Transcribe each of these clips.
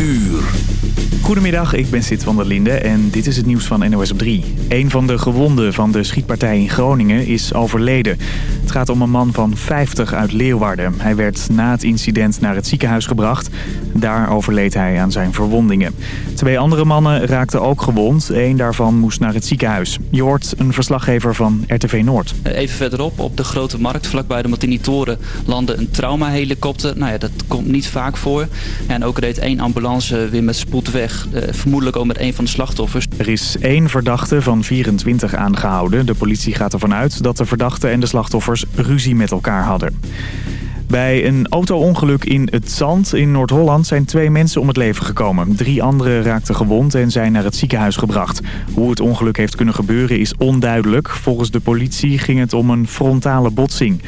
uur. Goedemiddag, ik ben Sid van der Linde en dit is het nieuws van NOS op 3. Een van de gewonden van de schietpartij in Groningen is overleden. Het gaat om een man van 50 uit Leeuwarden. Hij werd na het incident naar het ziekenhuis gebracht. Daar overleed hij aan zijn verwondingen. Twee andere mannen raakten ook gewond. Eén daarvan moest naar het ziekenhuis. Je hoort een verslaggever van RTV Noord. Even verderop, op de Grote Markt, vlakbij de Martini-toren, landde een traumahelikopter. Nou ja, dat komt niet vaak voor. En ook reed één ambulance weer met spoed weg. Eh, vermoedelijk ook met een van de slachtoffers. Er is één verdachte van 24 aangehouden. De politie gaat ervan uit dat de verdachte en de slachtoffers ruzie met elkaar hadden. Bij een auto-ongeluk in het Zand in Noord-Holland zijn twee mensen om het leven gekomen. Drie anderen raakten gewond en zijn naar het ziekenhuis gebracht. Hoe het ongeluk heeft kunnen gebeuren is onduidelijk. Volgens de politie ging het om een frontale botsing.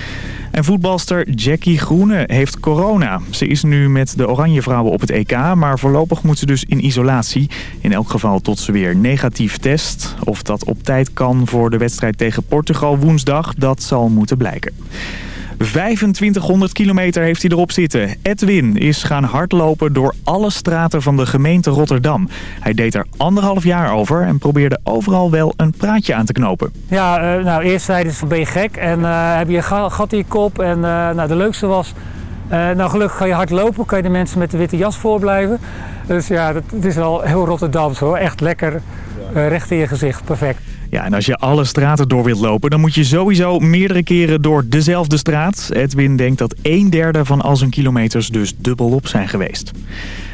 En voetbalster Jackie Groene heeft corona. Ze is nu met de Oranje Vrouwen op het EK, maar voorlopig moet ze dus in isolatie. In elk geval tot ze weer negatief test. Of dat op tijd kan voor de wedstrijd tegen Portugal woensdag, dat zal moeten blijken. 2500 kilometer heeft hij erop zitten. Edwin is gaan hardlopen door alle straten van de gemeente Rotterdam. Hij deed er anderhalf jaar over en probeerde overal wel een praatje aan te knopen. Ja, uh, nou eerst zeiden ze ben je gek en uh, heb je een gat in je kop. En uh, nou, de leukste was, nou gelukkig kan je hard lopen, kan je de mensen met de witte jas voorblijven. Dus ja, dat, het is wel heel Rotterdams hoor, echt lekker recht in je gezicht, perfect. Ja, en als je alle straten door wilt lopen, dan moet je sowieso meerdere keren door dezelfde straat. Edwin denkt dat een derde van al zijn kilometers dus dubbelop zijn geweest.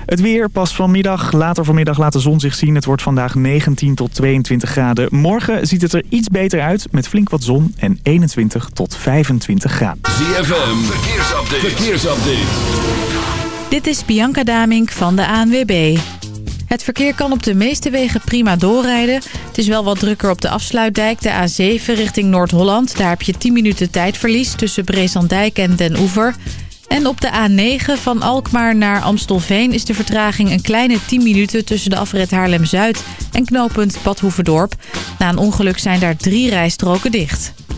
Het weer pas vanmiddag. Later vanmiddag laat de zon zich zien. Het wordt vandaag 19 tot 22 graden. Morgen ziet het er iets beter uit met flink wat zon en 21 tot 25 graden. ZFM, verkeersupdate. verkeersupdate. Dit is Bianca Damink van de ANWB. Het verkeer kan op de meeste wegen prima doorrijden. Het is wel wat drukker op de afsluitdijk, de A7 richting Noord-Holland. Daar heb je 10 minuten tijdverlies tussen Brezandijk en Den Oever. En op de A9 van Alkmaar naar Amstelveen is de vertraging een kleine 10 minuten tussen de afrit Haarlem-Zuid en knooppunt Badhoevedorp. Na een ongeluk zijn daar drie rijstroken dicht.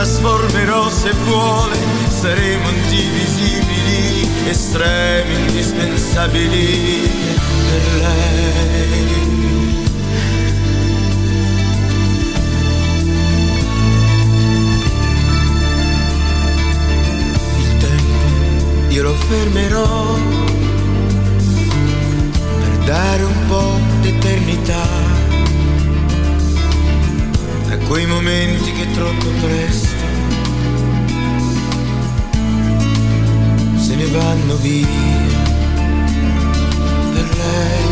trasformerò se vuole, saremo indivisibili, estremi, indispensabili per lei. Il tempo io lo fermerò per dare un po' d'eternità a quei momenti che troppo presto se ne vanno via per lei.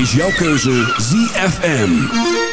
is jouw keuze ZFM.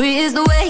Free is the way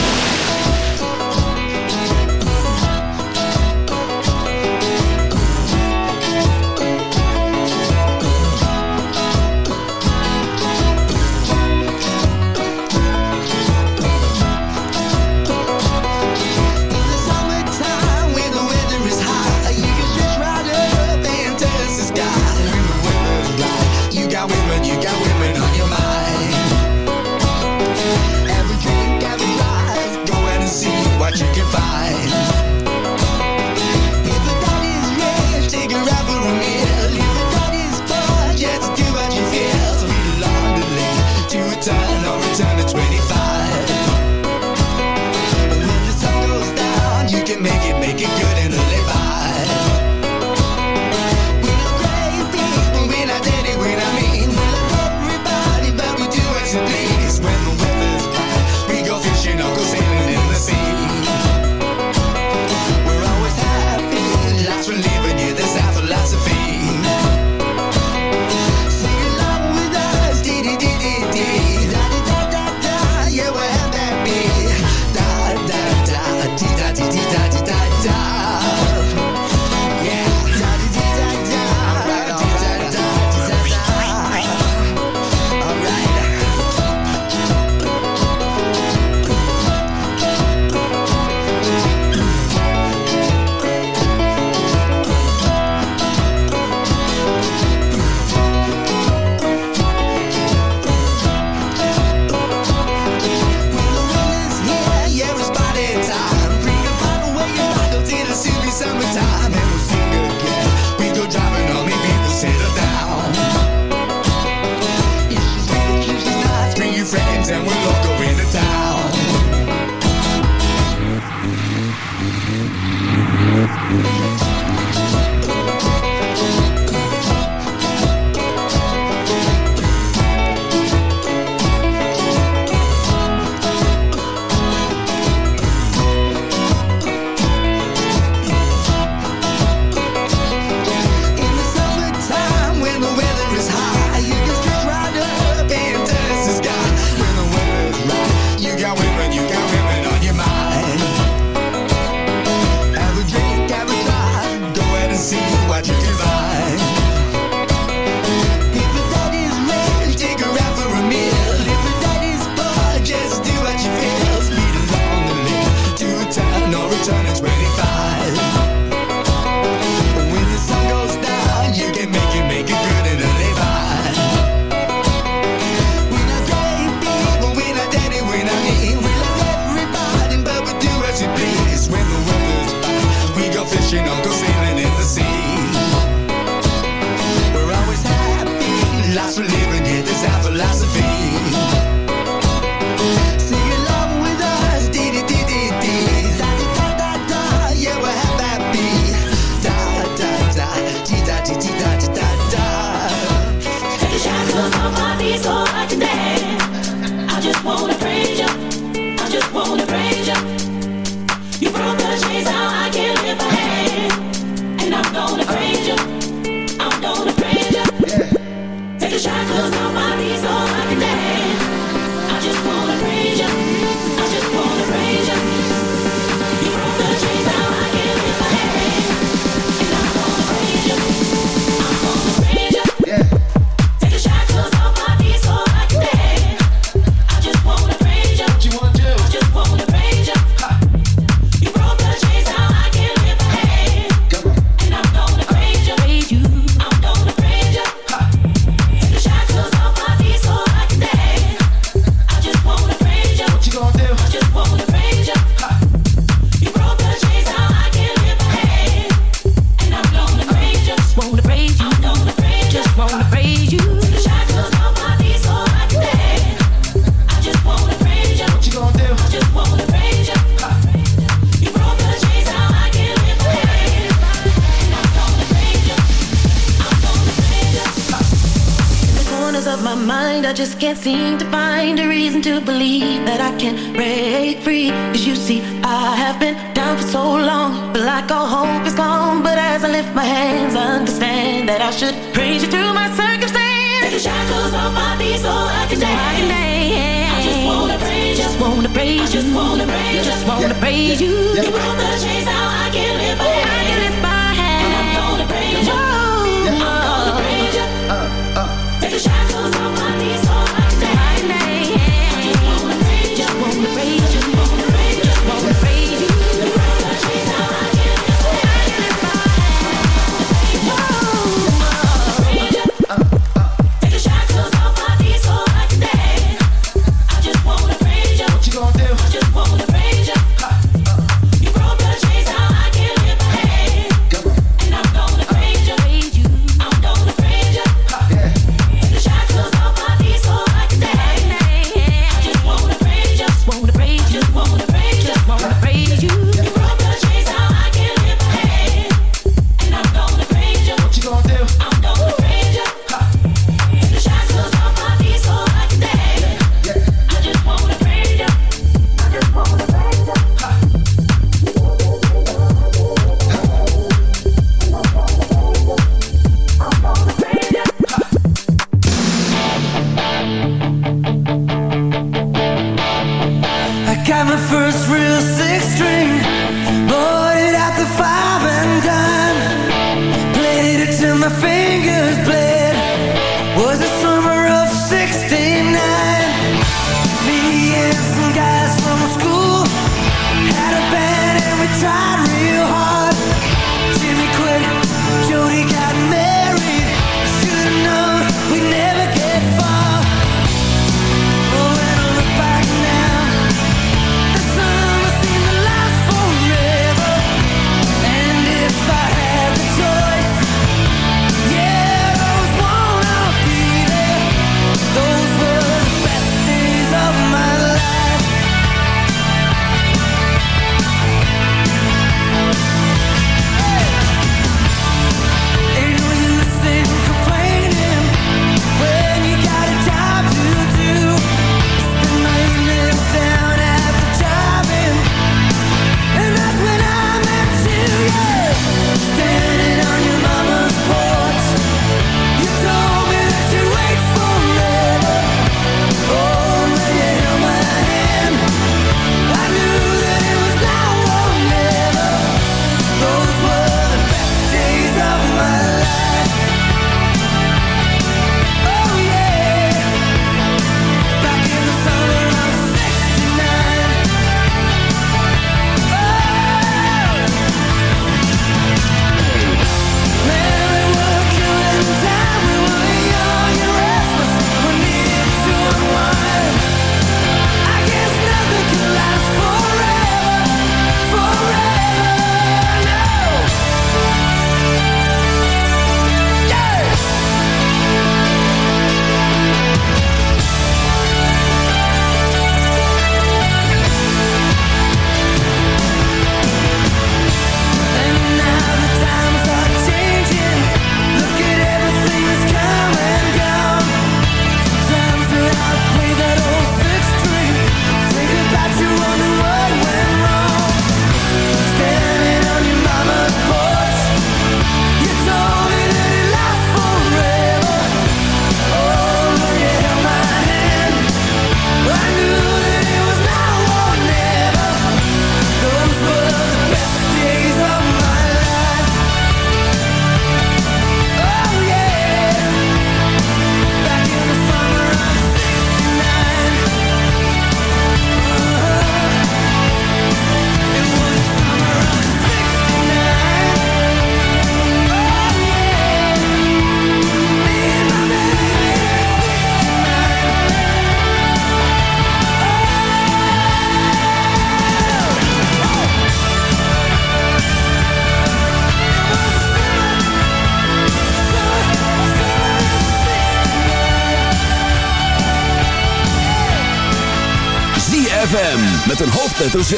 Met een hoofdletter Z.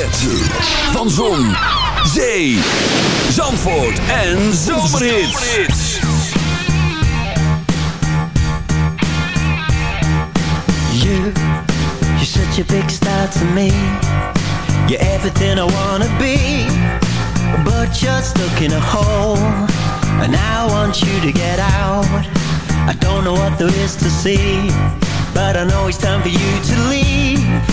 Van Zon, Zee, Zandvoort en Zomerhits. You, you're such a big star to me. You're everything I wanna be. But just stuck in a hole. And I want you to get out. I don't know what there is to see. But I know it's time for you to leave.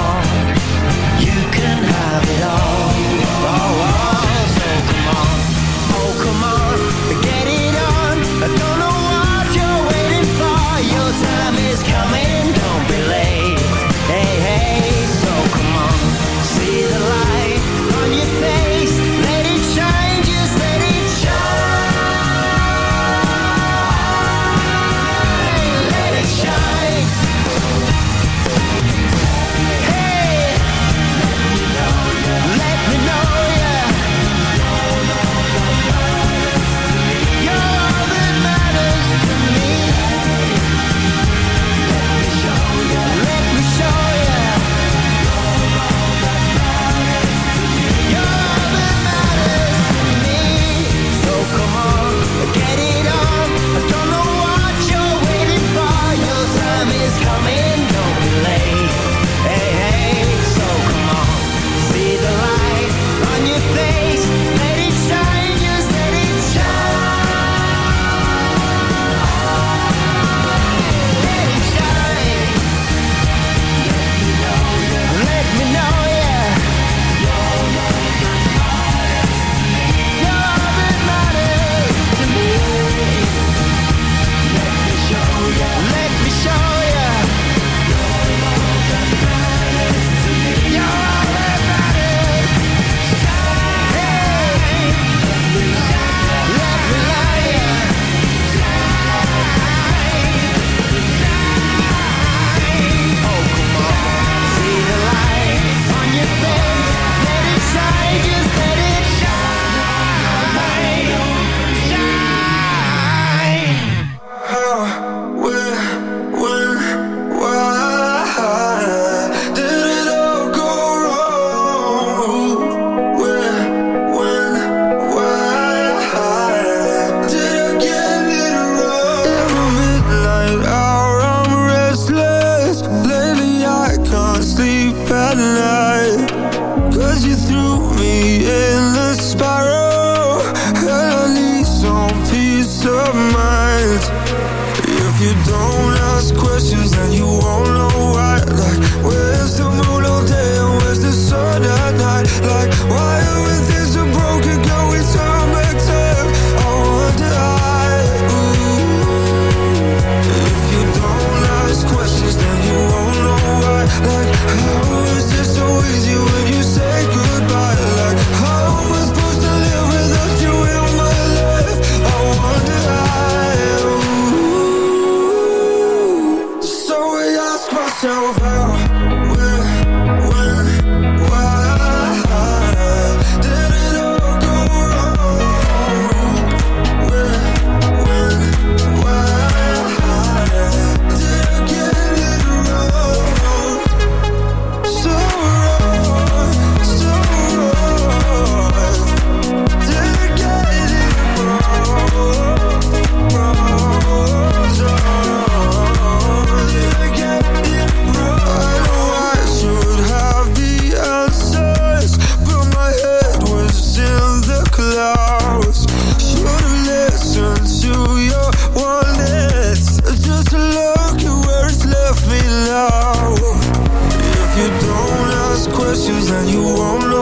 questions and you won't know.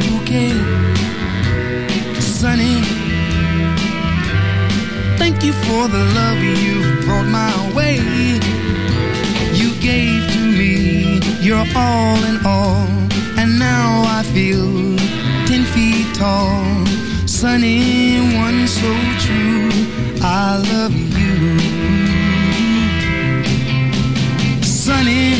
bouquet. Sunny, thank you for the love you brought my way. You gave to me all in all, and now I feel ten feet tall. Sunny, one so true, I love you. Sunny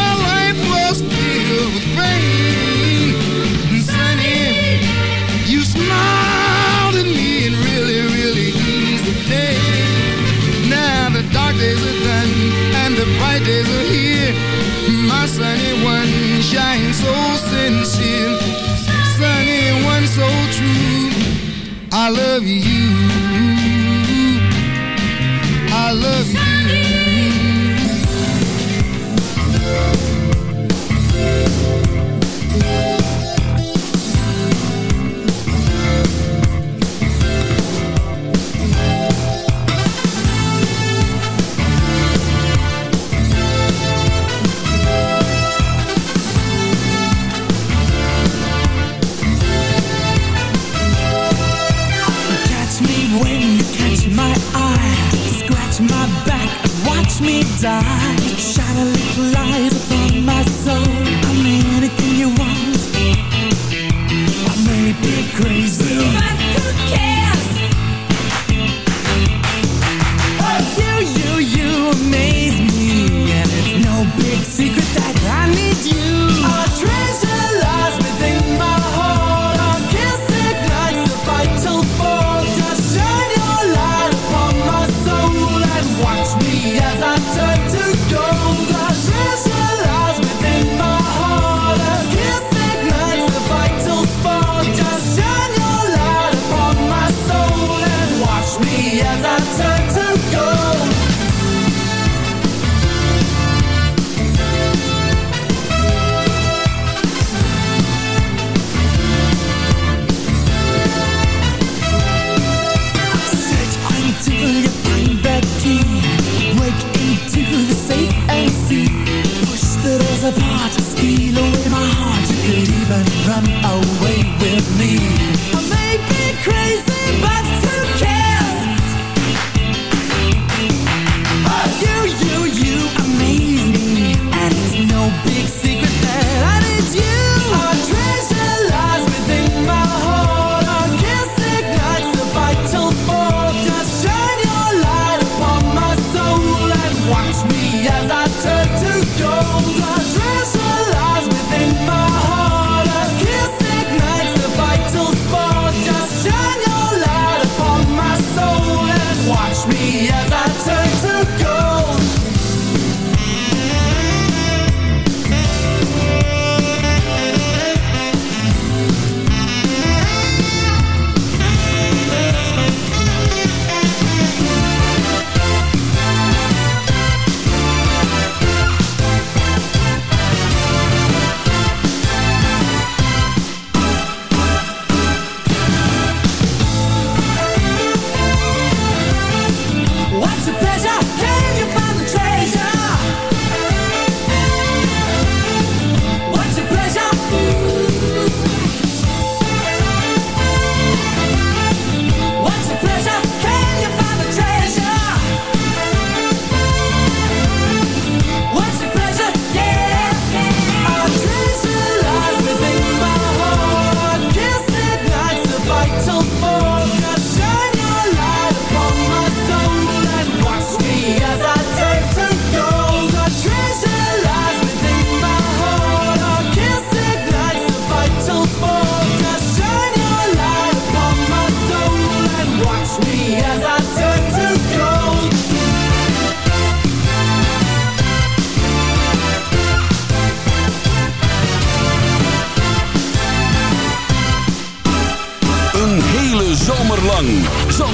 I love you.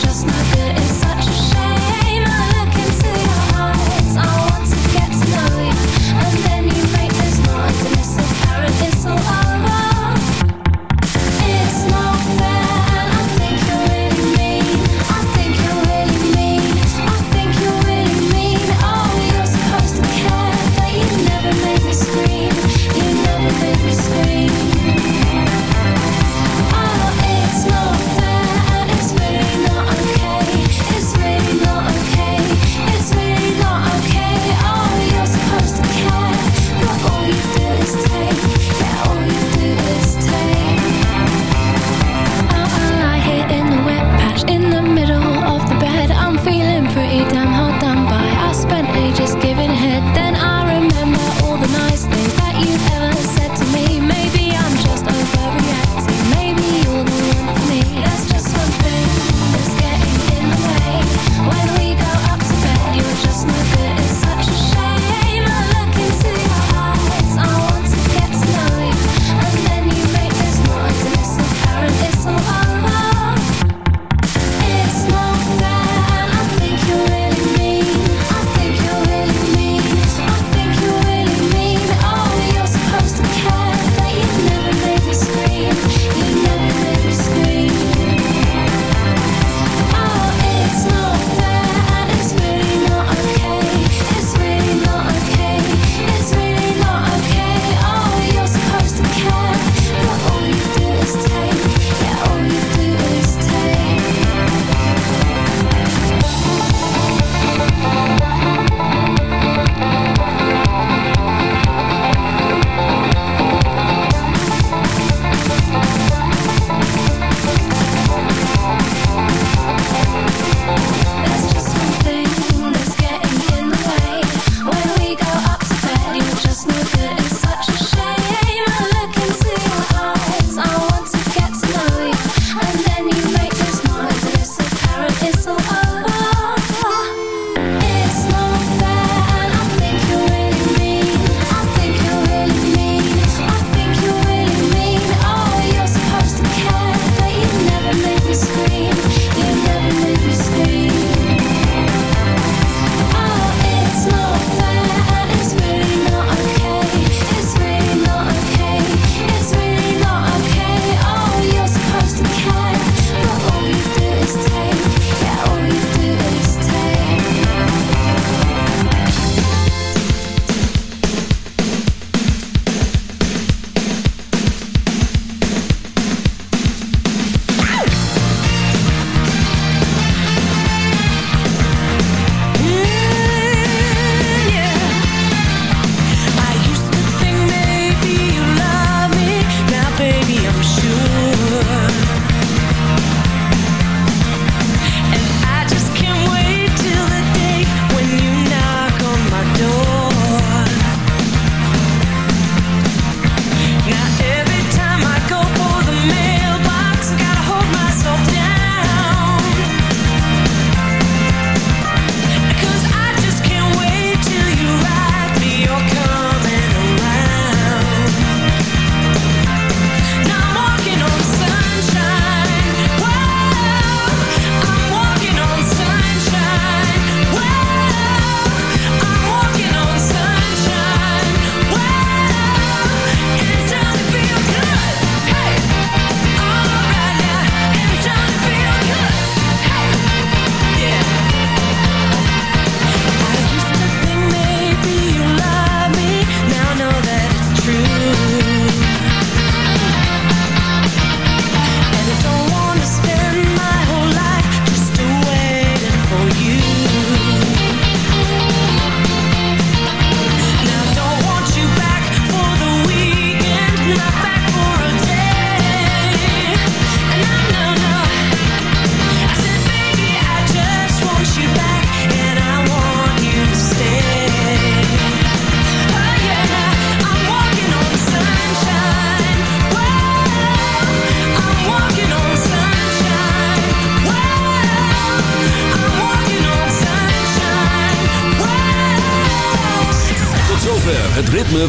just no